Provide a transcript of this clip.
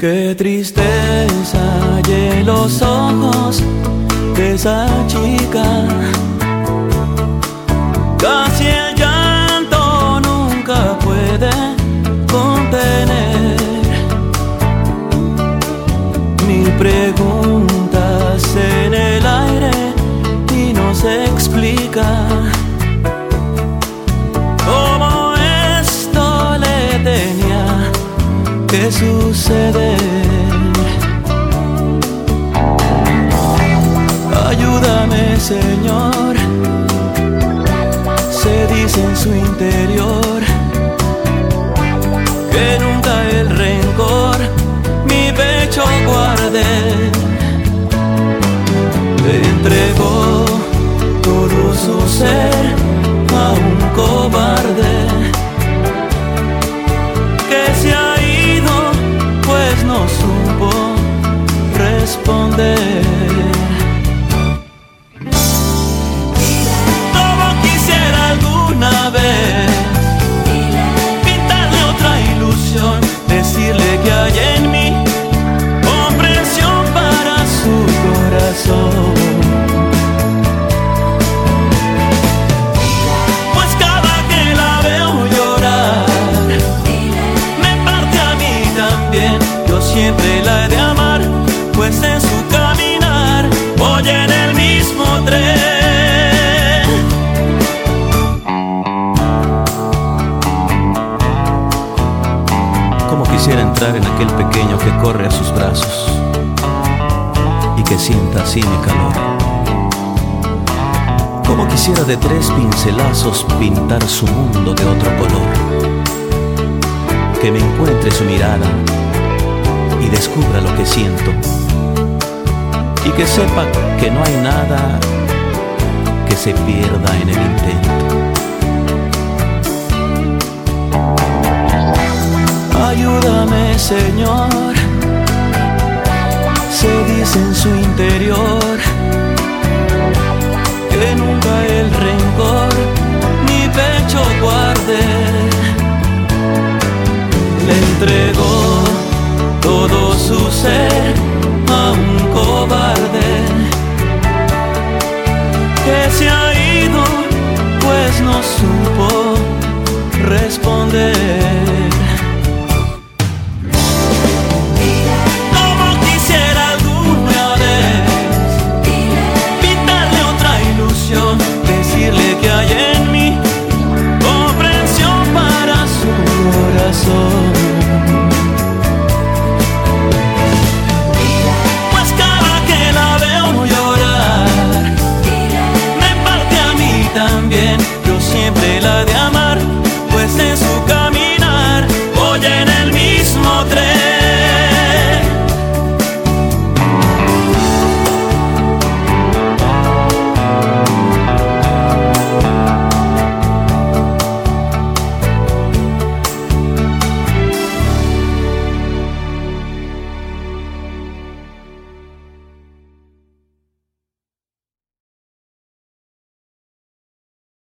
Qué tristeza hay en los ojos de esa chica. Señor. Se dice en su interior que nunca el rencor mi pecho guarde. Le entregó todo su ser quisiera entrar en aquel pequeño que corre a sus brazos y que sienta así mi calor. Como quisiera de tres pincelazos pintar su mundo de otro color. Que me encuentre su mirada y descubra lo que siento. Y que sepa que no hay nada que se pierda en el intento. Señor, se dice en su interior que nunca el rencor mi pecho guarde. Le entregó todo su ser a un cobarde que se ha ido, pues no supo